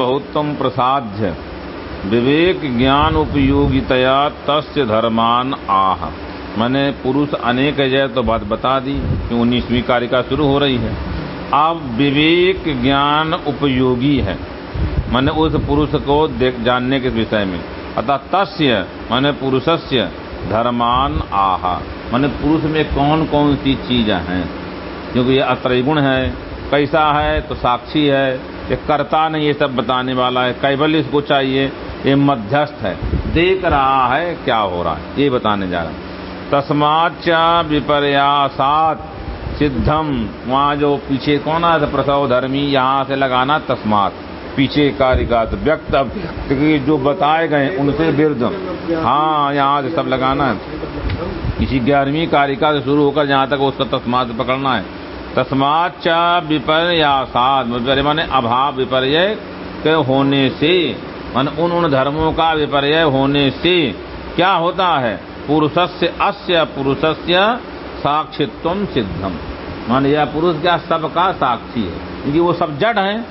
बहुत्तम प्रसाद्य विवेक ज्ञान उपयोगितया तस्य धर्मान आह। मैंने पुरुष अनेक है तो बात बता दी कि उन्नीसवीं कारिका शुरू हो रही है। अब विवेक ज्ञान उपयोगी है। मैंने उस पुरुष को देख जानने के विषय में। अतः तस्य, मैंने पुरुषस्य धर्मान आह। मैंने पुरुष में कौन कौन सी चीज़ हैं? क्योंकि ये अत्रगुण है। कैसा है? तो साक्षी है। ये करता नहीं ये सब बताने वाला है, कैबल इसको चाहिए, ये मध्यस्थ है। देख रहा है क्या हो रहा है, ये बताने जा रहा है। तस्माच विपर्यासात सिद्धम वहाँ जो पीछे कौन था प्रसव धर्मी, यहाँ से लगाना तस्मात। पीछे कारिका व्यक्त। जो बताए गए उनसे विरुद्ध। हाँ यहाँ से सब लगाना है। किसी ग्यारहवीं कारिका से शुरू होकर जहाँ तक उसका तस्मात पकड़ना है। तस्मात विपर्यासाद विपर्य माने अभाव विपर्य के होने से, मन उन उन धर्मों का विपर्य होने से क्या होता है? पुरुषस्य अस्य, पुरुषस्य साक्षित्व सिद्धम। मान यह पुरुष क्या सबका साक्षी है? क्योंकि वो सब जड़ है,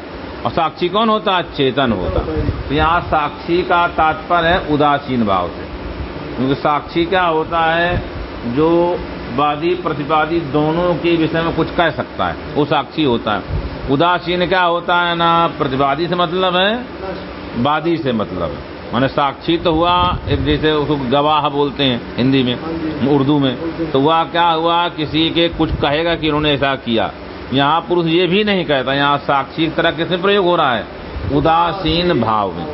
और साक्षी कौन होता? है चेतन होता। तो यहाँ साक्षी का तात्पर्य है उदासीन भाव से। क्योंकि साक्षी क्या होता है? जो वादी, प्रतिवादी दोनों के विषय में कुछ कह सकता है, वो साक्षी होता है। उदासीन क्या होता है ना? प्रतिवादी से मतलब है? वादी से मतलब है। मैंने साक्षी तो हुआ, एक जैसे उसको गवाह बोलते हैं हिंदी में, उर्दू में। तो वह क्या हुआ? किसी के कुछ कहेगा कि उन्होंने ऐसा किया। यहाँ पुरुष ये भी नहीं कहता, यहाँ साक्षी की तरह किसमें प्रयोग हो रहा है? उदासीन भाव में।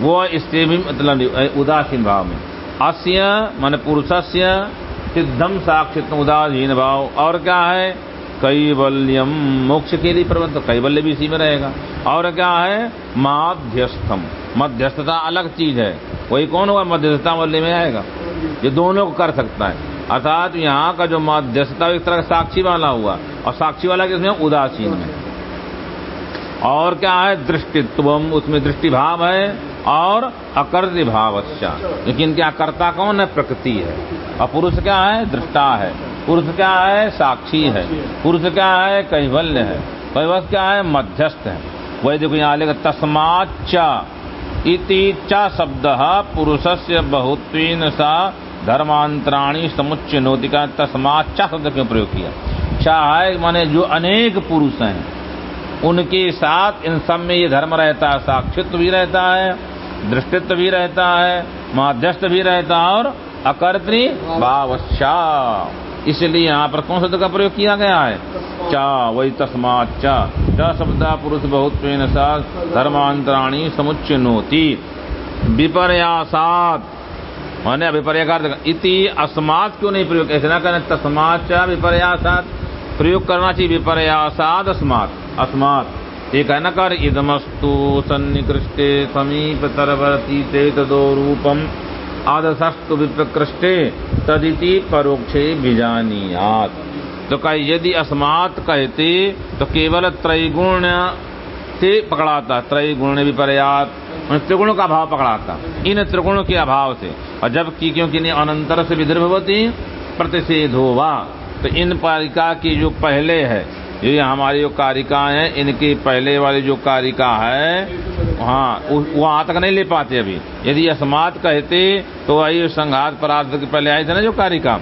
वो इससे भी मतलब उदासीन भाव में। अस्य, मान पुरुषस्य सिद्धम साक्षित उदासीन भाव। और क्या है? कैवल्यम। मोक्ष के लिए प्रबंध कैवल्य भी इसी में रहेगा। और क्या है? माध्यस्थम। मध्यस्थता अलग चीज़ है। वही कौन होगा? मध्यस्थता वल्य में आएगा। ये दोनों को कर सकता है। अर्थात यहाँ का जो मध्यस्थता एक तरह का साक्षी वाला हुआ। और साक्षी वाला किसमें? उदासीन में। और क्या है? दृष्टित्व उसमें दृष्टिभाव है। और अकर्त भाव लेकिन क्या कर्ता कौन है? प्रकृति है। और पुरुष क्या है? दृष्टा है। पुरुष क्या है? साक्षी है। पुरुष क्या है? कैवल्य है। कैवल्य क्या है? मध्यस्थ है। वही देखो यहाँ लिखा तस्माच इति च शब्द पुरुषस्य बहुत्वेन सा धर्मांतराणी समुच्च नोतिका तस्माच शब्द क्यों प्रयोग किया? चाहे माने जो अनेक पुरुष हैं, उनके साथ इन सब में ये धर्म रहता है, साक्षित्व भी रहता है दृष्टित्व भी रहता है, माध्यस्थ भी रहता है और अकर्तृ भावशा इसलिए यहाँ पर कौन शब्द का प्रयोग किया गया है? चा, वही तस्मात चा। च शब्द पुरुष बहुत धर्मांतराणी समुच्चनोति। विपर्यासात। माने विपर्य इति अस्मात क्यों नहीं प्रयोग? ऐसे ना करें तस्मात चा विपर्यासात। प्रयोग करना चाहिए विपर्यासाद अस्मात अस्मात। एक है न कर इदमस्तु सन्निकृष्टे समीप तरवर्ती ते तदो रूपम। आदशस्तु विप्रकृष्टे, तदिति परोक्षे बीजानियात तो कह, यदि अस्मात कहते तो केवल त्रैगुण से पकड़ाता, त्रैगुण विपर्यात त्रिगुण का अभाव पकड़ाता, इन त्रिगुणों के अभाव से। और जबकि क्योंकि अनंतर से विदर्भवती, प्रतिषेधो वा तो इन पारिका की जो पहले है ये हमारी जो कारिका है, इनकी पहले वाली जो कारिका है हाँ वहाँ तक नहीं ले पाते अभी। यदि अस्मात कहते तो वही संघात परार्थ के पहले आए थे ना जो कारिका?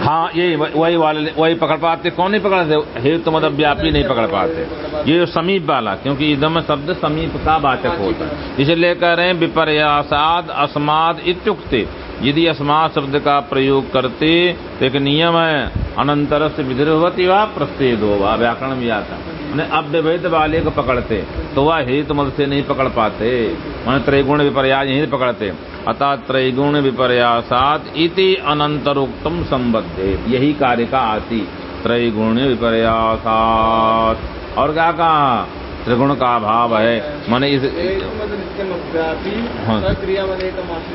हाँ यही वही वाले वही पकड़ पाते। कौन नहीं पकड़ते? हे तो मतलब व्यापी नहीं पकड़ पाते। ये समीप वाला, क्योंकि इदम शब्द समीप का वाचक होता है। इसलिए कह रहे हैं, विपर्यासाद अस्माद इत्युक्ते। यदि अस्मात शब्द का प्रयोग करते तो एक नियम है अनंतर से विद्रवती व प्रस्तेद हो वह व्याकरण भी आता मैंने अव्यवहित वाले को पकड़ते. तो वह हेतु मत से नहीं पकड़ पाते मैंने त्रिगुण विपर्यास यही पकड़ते. अतः त्रैगुण विपर्यासात इति अनंतरोक्तम संबद्धे यही कार्य का आती त्रैगुण विपर्यासात. और क्या कहा? त्रिगुण का अभाव है. मैंने इस हाँ।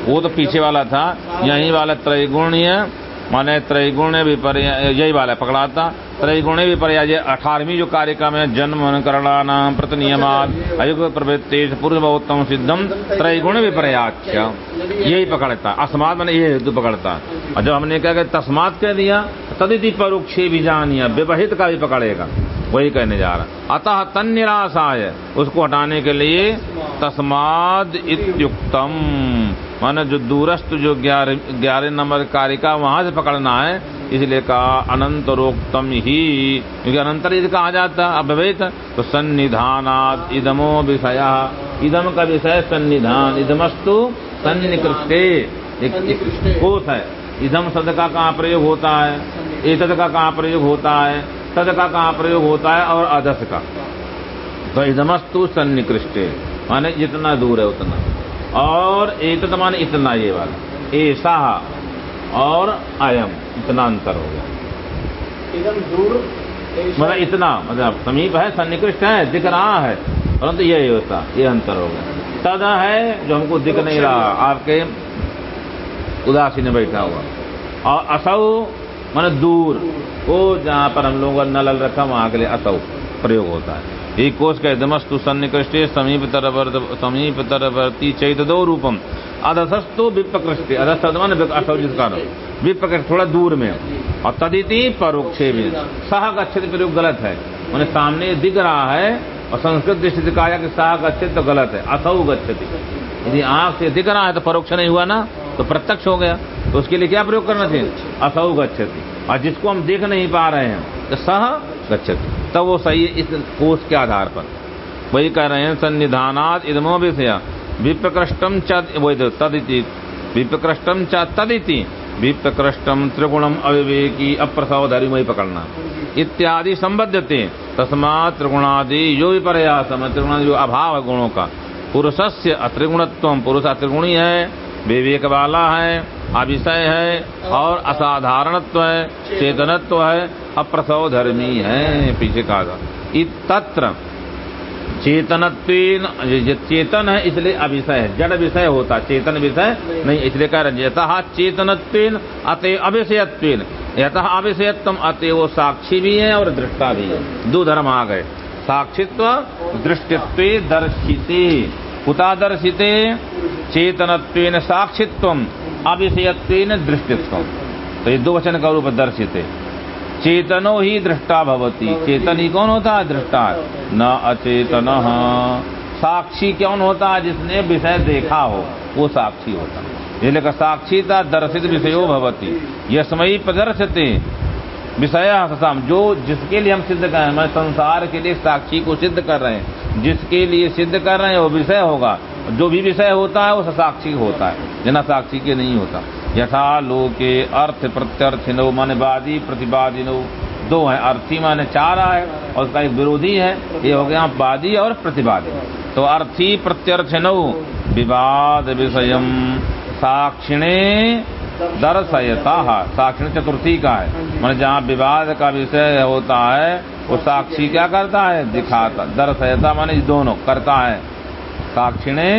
वो तो पीछे वाला था. यही वाला त्रैगुण्य माने त्रैगुण विपर्य यही वाला पकड़ाता त्रैगुण विपर्य अठारहवीं जो कार्यक्रम है, जन्म करणाना प्रत नियमात अयुग प्रवृत्ति पुरुष बहुत्तम सिद्धम त्रैगुण विपर्याख्या यही पकड़ता अस्मात मैंने ये हेतु पकड़ता और जब हमने कहा कि तस्मात कह दिया, तदिति परोक्षे भी जानिया, विवाहित का भी पकड़ेगा। वही कहने जा रहा। अतः तन निराशाय उसको हटाने के लिए तस्माद इत्युक्तम। माने जो दूरस्थ जो ग्यारह नंबर कारिका वहाँ से पकड़ना है इसलिए कहा अनंतरोक्तम ही। क्योंकि अनंतर यदि कहा जाता अभ्यवेत तो सन्निधानात इदमो विषय। इदम का विषय सन्निधान इदमस्तु सन्निकृष्टे। एक कोष है। इदम शब्द का कहाँ प्रयोग होता है? एतद का कहाँ प्रयोग होता है? तद का कहाँ प्रयोग होता है? और अदस का। तो इदमस्तु सन्निकृष्टे। माने जितना दूर है उतना। और एतद माने इतना ये वाला। ऐसा और अयम इतना अंतर हो गया। एकदम दूर मतलब इतना मतलब समीप है सन्निकृष्ट है दिख रहा है परंतु तो यही होता ये अंतर हो गया। तद है जो हमको दिख नहीं रहा आपके उदासीन बैठा हुआ। और असौ मन दूर। वो जहाँ पर हम लोगों का नल रखा वहाँ के लिए असौ प्रयोग होता है। ये कोष का दमस्तु सन्निकृष्टे समीप समीप तरवर्ती चैत दो रूपम। अधसस्तु विप्रकृष्टे अधस्त मन असौ जिसका थोड़ा दूर में। और तदिति परोक्षे भी। सह गच्छित प्रयोग गलत है। उन्हें सामने दिख रहा है और संस्कृत दृष्टि से कहा कि सह गच्छित तो गलत है। असौ गच्छति यदि आँख से दिख रहा है तो परोक्ष नहीं हुआ ना तो प्रत्यक्ष हो गया। तो उसके लिए क्या प्रयोग करना चाहिए? असौ गच्छति और जिसको हम देख नहीं पा रहे हैं तो सह गच्छति तब वो सही है इस कोष के आधार पर। वही कह रहे हैं, सन्निधानात इदमो विषय विप्रकृष्टम च तदिति विप्रकृष्टम च तदिति विप्रकृष्टम त्रिगुणम अविवेकी अप्रसव धरी वही पकड़ना। इत्यादि संबद्धते तस्मात त्रिगुणादि जो भी प्रयासम त्रिगुण जो अभाव है गुणों का। पुरुषस्य अत्रिगुणत्व, पुरुष अत्रिगुणी है विवेक वाला है, अभिषय है, और असाधारणत्व है, चेतनत्व है अप्रसव धर्मी है, पीछे कहा था। तत्र चेतनत्व चेतन है, इसलिए अभिषय है। जड़ विषय होता, चेतन विषय नहीं, इसलिए कह रहे यथा चेतनत्व अतः अभिषयत्व यथा अभिषयत्व अतः वो साक्षी भी है और दृष्टा भी है। दो धर्म आ गए। साक्षित्व, दृष्टित्व दर्शिते। कुता दर्शिते चेतनत्व साक्षित्व अभिषयत्व दृष्टित्व। तो ये दो वचन का रूप दर्शिते। चेतनो ही दृष्टा भवती। चेतन ही कौन होता? है दृष्टा। न अचेतन। साक्षी कौन होता? है जिसने विषय देखा हो वो साक्षी होता। है इसलिए साक्षीता दर्शित विषयो भवती। यशमयी प्रदर्शते। विषय जो जिसके लिए हम सिद्ध कर रहे हैं मैं संसार के लिए साक्षी को सिद्ध कर रहे हैं जिसके लिए सिद्ध कर रहे हैं वो विषय होगा। जो भी विषय होता है वो साक्षी होता है जना साक्षी के नहीं होता। यथा लोके अर्थ प्रत्यर्थ नो माने वादी प्रतिवादी नो दो है अर्थी, माने चार है और उसका एक विरोधी है, ये हो गया वादी और प्रतिवादी तो अर्थी प्रत्यर्थ नो विवाद विषय साक्षिणे दर्शयता। साक्षिण चतुर्थी का है। मैंने जहाँ विवाद का विषय होता है, वो साक्षी क्या करता है? दिखाता, दर्शयता, माने दोनों करता है। साक्षिणे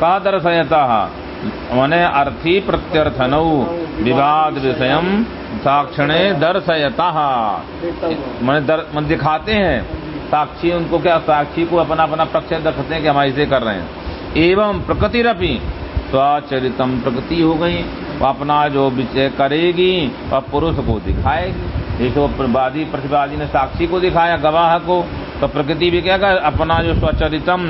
कहा दर्शयता। मने अर्थी प्रत्यर्थन विवाद विषय साक्षणे दर्शयता। मैंने दर, मन दिखाते हैं। साक्षी उनको क्या साक्षी को अपना अपना पक्ष रखते हैं कि हम ऐसे कर रहे हैं। एवं प्रकृति रपी स्वचरितम प्रकृति हो गई। अपना जो विषय करेगी वह पुरुष को दिखाएगी। जैसे वादी प्रतिवादी ने साक्षी को दिखाया गवाह को तो प्रकृति भी क्या कर अपना जो स्वचरितम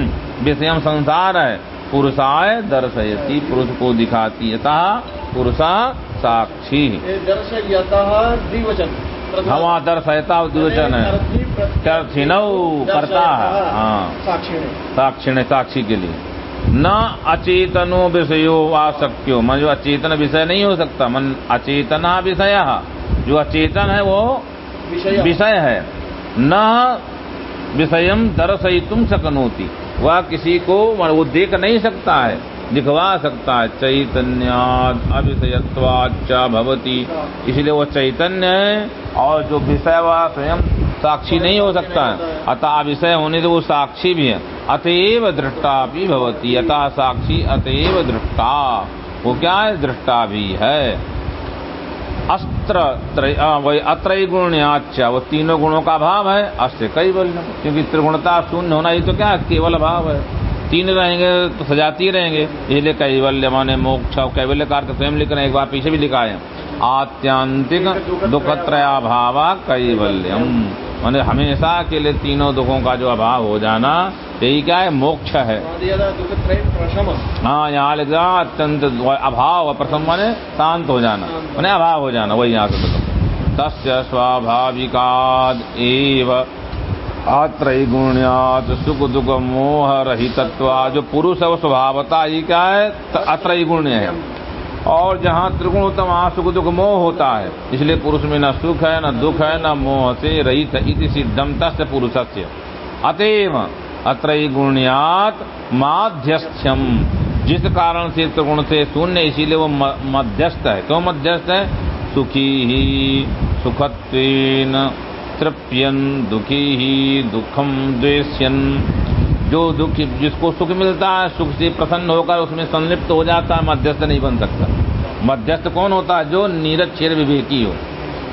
विषय संसार है पुरुषाय दर्शयती पुरुष को दिखाती यथा पुरुषा साक्षी। हवा दर्शयता द्विवचन है। करता है। हाँ। साक्षी साक्षी के लिए। न अचेतनो विषयो आसक्यो मन जो अचेतन विषय नहीं हो सकता मन अचेतना विषय। जो अचेतन है वो विषय। है। न विषयम दर्शई तुम सकनोती वह किसी को वो देख नहीं सकता है, दिखवा सकता है। चैतन्याद अविषयत्वाचा भवती। इसलिए वो चैतन्य है और जो विषय वह स्वयं साक्षी नहीं हो सकता है। अतः विषय होने से वो साक्षी भी है। अतएव दृष्टा भी भवती। अतः साक्षी अतएव दृष्टा। वो क्या है? दृष्टा भी है। अस्त्र वही गुण गुण्याचा वो तीनों गुणों का भाव है। अस्य कैवल्य क्योंकि त्रिगुणता शून्य होना ही तो क्या केवल भाव है। तीन रहेंगे तो सजाती रहेंगे। इसलिए कैवल्य माने मोक्ष कैवल्य कार स्वयं लिख रहे हैं एक बार पीछे भी लिखा है। आत्यांतिक दुखत्रया भाव कैवल्यम। मैंने हमेशा के लिए तीनों दुखों का जो अभाव हो जाना यही क्या है? मोक्ष है। हाँ यहाँ लिखा अत्यंत अभाव प्रथम माने शांत हो जाना। मैंने अभाव हो जाना वही यहाँ से मतलब तस्य स्वाभाविकाद एव अत्रैगुण्यात सुख दुख मोह रहितत्व जो पुरुष है वो स्वभावता ही क्या है? अत्रैगुण्य है। और जहाँ त्रिगुण होता है वहाँ सुख दुख मोह होता है, इसलिए पुरुष में न सुख है, न दुख है, न मोह से रहित इति सिद्धम तस्य पुरुषस्य। अतएव अत्रैगुण्यात माध्यस्थ्यम जिस कारण से त्रिगुण से शून्य, इसीलिए वो मध्यस्थ है। क्यों मध्यस्थ है? सुखी ही सुखत्वेन तृप्यन, दुखी ही दुखम द्वेष्यन। जो दुख जिसको सुख मिलता है, सुख से प्रसन्न होकर उसमें संलिप्त हो जाता है, मध्यस्थ नहीं बन सकता। मध्यस्थ कौन होता है? जो निरक्षर विवेकी हो।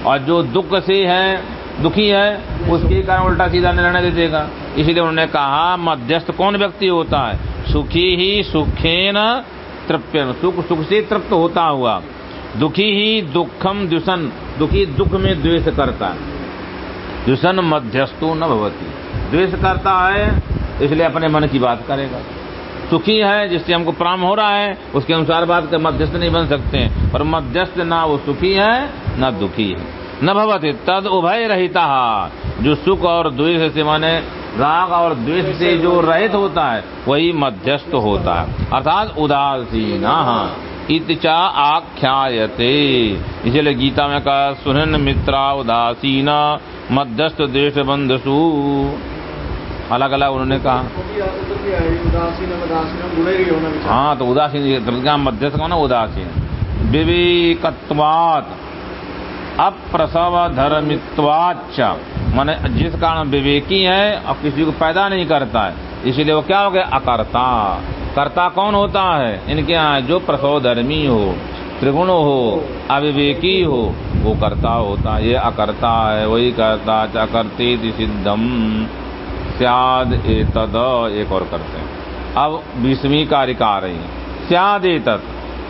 और जो दुख से है, दुखी है, उसके कारण उल्टा सीधा निर्णय दे देगा। इसीलिए उन्होंने कहा, मध्यस्थ कौन व्यक्ति होता है? सुखी ही सुखेन तृप्यन। सुख सुख से तृप्त होता हुआ। दुखी ही दुखम द्विषण दुखी दुख में द्वेष करता है। द्विषण मध्यस्थो न भवती। द्वेष करता है इसलिए अपने मन की बात करेगा। सुखी है, जिससे हमको प्राम हो रहा है, उसके अनुसार बात कर, मध्यस्थ नहीं बन सकते हैं। पर मध्यस्थ ना वो सुखी है, ना दुखी है। न भवती, तद उभय रहता। जो सुख और द्वेष से, माने राग और द्वेष से जो रहित होता है, वही मध्यस्थ होता है। अर्थात उदासीन। इतचा आख्यायते। इसलिए गीता में कहा, सुहन मित्रा उदासीना, मध्यस्थ द्वेष बंधसु अलग अलग उन्होंने कहा। हाँ तो उदासीन ये प्रतिज्ञा मध्यस्थ कौन है? उदासीन विवेकत्वात अप्रसव धर्मित्वाच माने जिस कारण विवेकी है और किसी को पैदा नहीं करता है। इसीलिए वो क्या हो गया? अकर्ता। कर्ता कौन होता है? इनके यहाँ जो प्रसव धर्मी हो, त्रिगुण हो, अविवेकी हो, वो कर्ता होता है। ये अकर्ता है, वही कर्ता च अकर्ते सिद्धम। स्याद एतद एक और करते हैं। अब बीसवीं कारिका आ रही है। स्याद एतत्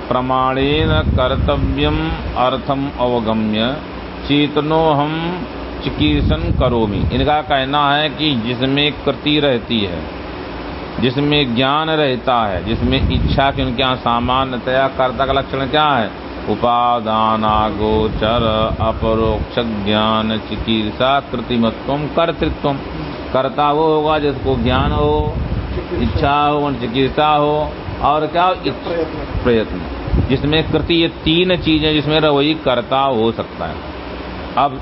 प्रमाणेन कर्तव्यम अर्थम अवगम्य चेतनो हम चिकीर्षण करोमि। इनका कहना है कि जिसमें कृति रहती है, जिसमें ज्ञान रहता है, जिसमें इच्छा की उनके यहाँ सामान्यतया कर्ता का लक्षण क्या है? उपादानागोचर, अपरोक्ष ज्ञान चिकित्सा कृतिमत्व कर्तृत्व कर्ता वो होगा जिसको ज्ञान हो, इच्छा हो चिकित्सा हो, और क्या प्रयत्न। जिसमें कृति ये तीन चीज़ें जिसमें वही कर्ता हो सकता है। अब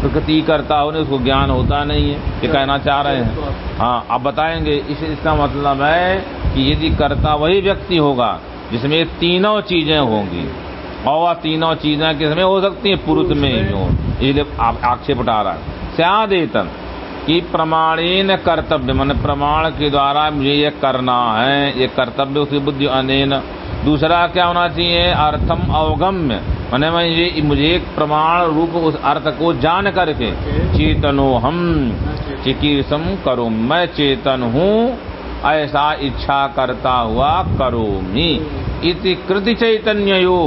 प्रकृति करता हो नहीं उसको ज्ञान होता नहीं है, ये कहना चाह रहे हैं। हाँ अब बताएँगे, इस इसका मतलब है कि यदि कर्ता वही व्यक्ति होगा, जिसमें तीनों चीज़ें होंगी, और तीनों चीज़ें किसमें हो सकती हैं? पुरुष में ही हो। इसलिए आप आक्षेप उठा रहा है। स्यादेतन। कि प्रमाणीन कर्तव्य, मन प्रमाण के द्वारा मुझे ये करना है, ये कर्तव्य उसकी बुद्धि अनेन। दूसरा क्या होना चाहिए? अर्थम अवगम्य। मैंने मुझे एक प्रमाण रूप उस अर्थ को जान करके चेतनो हम चिकीर्षम करो। मैं चेतन हूँ, ऐसा इच्छा करता हुआ करोमि इति कृति चैतन्य यो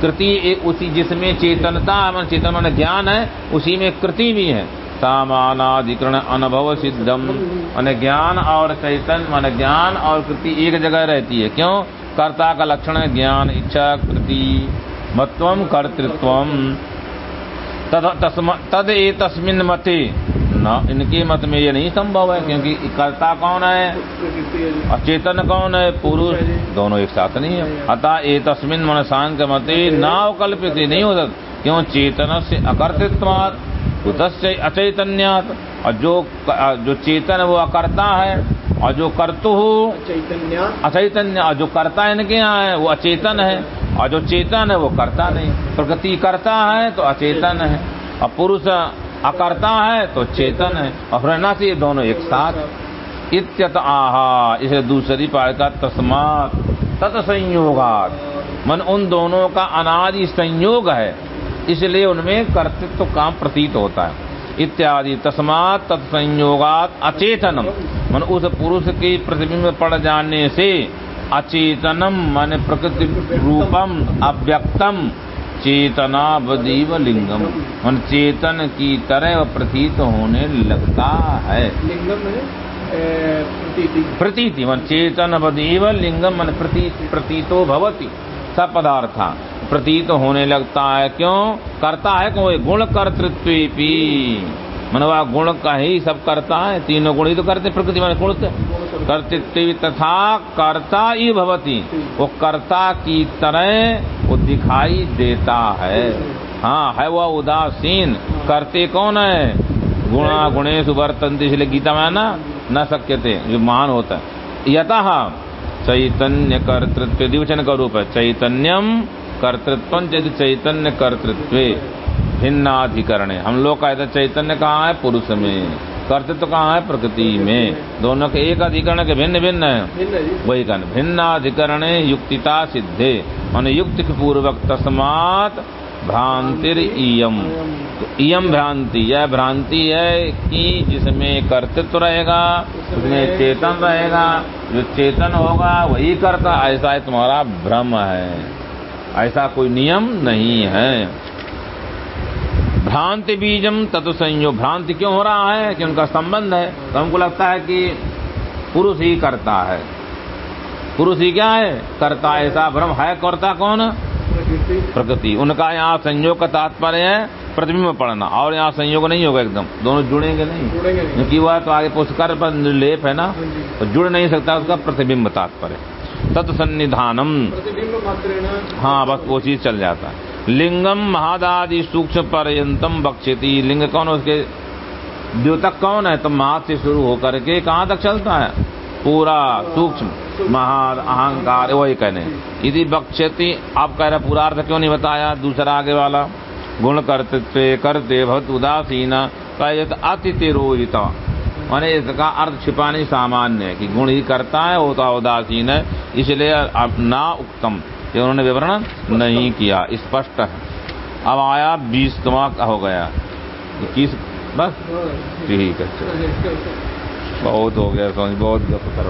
कृति उसी जिसमें चेतनता मन चेतन मन ज्ञान है, उसी में कृति भी है। सामानाधिकरण अनुभव सिद्धम। मन ज्ञान और चैतन, मन ज्ञान और कृति एक जगह रहती है। क्यों? कर्ता का लक्षण है ज्ञान, इच्छा, कृति। मत्वम कर्तृत्व। तद ए तस्मिन मते। न, इनके मत में ये नहीं संभव है, क्योंकि कर्ता कौन है? और चेतन कौन है? पुरुष। दोनों एक साथ नहीं है। अतः ए तस्मिन मन सांग मते। नाव कल्पित नहीं हो सकता। क्यों? चेतन से अकर्तृत्वात। उदस्य अचैतन्यात। और जो जो चेतन है वो अकर्ता है। और जो कर्तु हो चैतन्य अचैतन्य और जो कर्ता इनके यहाँ है वो अचेतन है। और जो चेतन है वो करता नहीं। प्रकृति करता है तो अचेतन है। और पुरुष अकर्ता है तो चेतन है। और रहना से ये दोनों एक साथ। इत्यत आहा इसे दूसरी पार का तस्मात तत्संयोगात। मन उन दोनों का अनादि संयोग है। इसलिए उनमें कर्तृत्व का प्रतीत होता है। इत्यादि। तस्मात तत्संयोगात अचेतनम। मन उस पुरुष के प्रतिबिंब पड़ जाने से अचेतनम मन प्रकृति रूपम अव्यक्तम चेतना बदीव लिंगम। मन चेतन की तरह प्रतीत होने लगता है। लिंगम प्रतीति। मन चेतन बदीव लिंगम मन प्रतीत प्रतीतो भवती। सब पदार्थ प्रतीत होने लगता है। क्यों? करता है कोई गुण कर्तृत्व मनवा गुण का ही सब करता है, तीनों गुण ही तो करते प्रकृति मन गुण कर्तृत्व तथा कर्ता ही भवती। वो कर्ता की तरह वो दिखाई देता है। हाँ है वह उदासीन। करते कौन है? गुणा गुणेश वर्तन्ते, इसलिए गीता में ना, न सक्यते जो महान होता है। यथा चैतन्य कर्तृत्व दिवचन का रूप है। चैतन्यम कर्तृत्व यदि चैतन्य कर्तृत्व भिन्नाधिकरण। हम लोग का ऐसा चैतन्य कहाँ है? पुरुष में। कर्तृत्व कहाँ है? प्रकृति में। दोनों के एक अधिकरण के भिन्न भिन्न है वही कहने भिन्नाधिकरण युक्तिता सिद्धे। मान युक्ति पूर्वक तस्मात भ्रांतिर इयम। तो इयम भ्रांति यह भ्रांति है कि जिसमें कर्तृत्व रहेगा उसमें चेतन रहेगा। जो चेतन होगा वही करता ऐसा है तुम्हारा भ्रम है। ऐसा कोई नियम नहीं है। भ्रांति बीजम तत्व संयोग भ्रांति क्यों हो रहा है? कि उनका संबंध है। तो हमको लगता है कि पुरुष ही करता है। पुरुष ही क्या है? करता ऐसा भ्रम है करता कौन? प्रकृति। उनका यहाँ संयोग का तात्पर्य है प्रतिबिंब पढ़ना। और यहाँ संयोग नहीं होगा एकदम। दोनों जुड़ेंगे नहीं। क्योंकि वह तो आगे पुष्कर पर निर्लेप है ना। हाँ तो जुड़ नहीं सकता उसका प्रतिबिंब तात्पर्य। तत्सन्निधानम। हाँ बस वो चीज़ चल जाता है। लिंगम महादादि सूक्ष्म पर्यंतम बक्षति लिंग कौन है उसके? द्योतक कौन है? तो महाद से शुरू होकर के कहाँ तक चलता है? पूरा सूक्ष्म महाद अहंकार वही कहने। यदि बक्षति आप कह रहे पूरा अर्थ क्यों नहीं बताया? दूसरा आगे वाला। गुण कर्तृत्व करते भवत उदासीन। अतिथि रोहित माने इसका अर्थ छिपाने सामान्य है कि गुण ही करता है होता उदासीन है, इसलिए अब ना उत्तम। ये उन्होंने विवरण नहीं किया, स्पष्ट है। अब आया बीस बीसवा हो गया। इक्कीस, बस। ठीक है बहुत हो गया समझ बहुत गप करवा